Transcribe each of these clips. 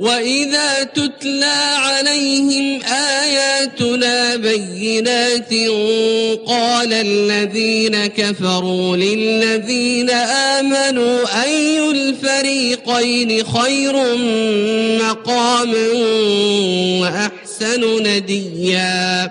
وإذا تتلى عليهم آياتنا بينات قال الذين كفروا للذين آمنوا أي الفريقين خير مقاما وأحسن نديا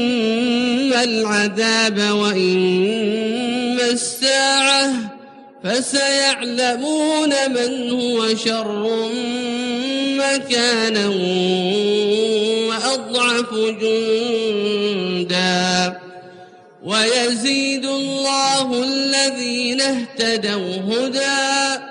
العذاب وإما الساعة فسيعلمون من هو شر مكانا وأضعف جندا. ويزيد الله الذين اهتدوا هدى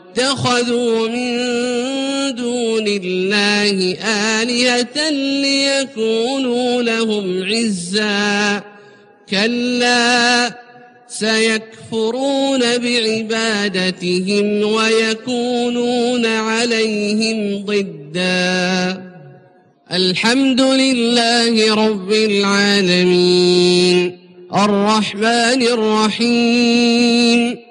واتخذوا من دون الله آلهة ليكونوا لهم عزا. كلا سيكفرون بعبادتهم ويكونون عليهم ضدًا. الحمد لله رب العالمين. الرحمن الرحيم.